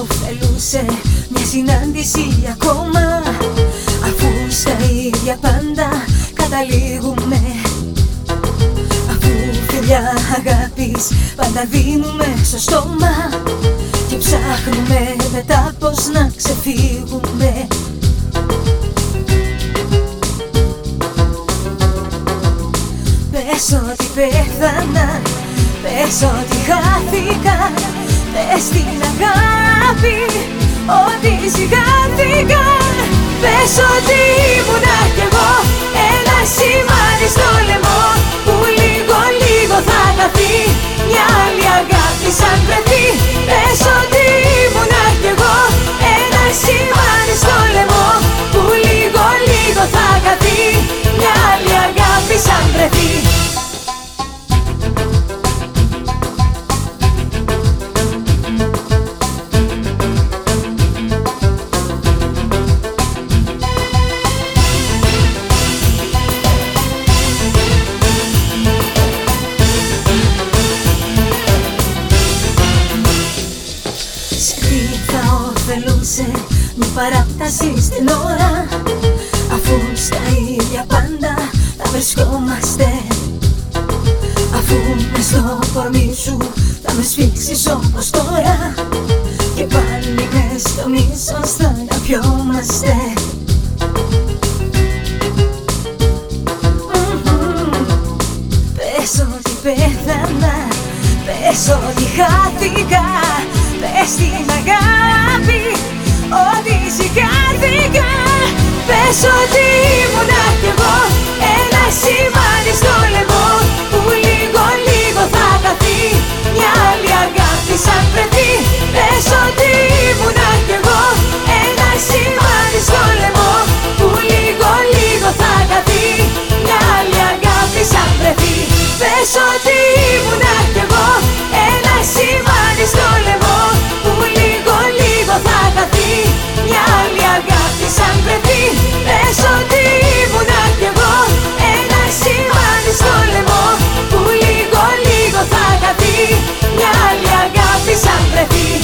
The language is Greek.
ωφελούσε μια συνάντηση ακόμα. Αφού στα ίδια πάντα καταλήγουμε. Αφού φιλιά αγάπης πάντα δίνουμε στο στόμα. Και ψάχνουμε μετά πως να ξεφύγουμε. Πες ότι πέθανα, πες ότι χάθηκα. Πες την αγάπη ότι σιγάθηκα Πες ότι ήμουνα κι εγώ ένα σημάδι στο λαιμό Που λίγο λίγο θα χαθεί μια άλλη αγάπη σαν βρεθεί Πες ότι ήμουνα κι εγώ ένα σημάδι στο λαιμό Που λίγο λίγο θα χαθεί μια άλλη αγάπη σαν βρεθεί παράταση στην ώρα. Αφού στα ίδια πάντα θα βρισκόμαστε. Αφού μες στο κορμί σου θα μες σφίξεις όπως τώρα. Και πάλι μες στο μίσος θα αγαπιόμαστε Μμμ. Πες ότι πέθανα, πες ότι χάθηκα. Πες την αγάπη, ότι συγχάθηκα Πες ότι ήμουνα κι εγώ Σαν αν βρεθεί πες ότι ήμουνα κι εγώ. Ένα σημάδι στο λαιμό που λίγο λίγο θα χαθεί Μια άλλη αγάπη σαν βρεθεί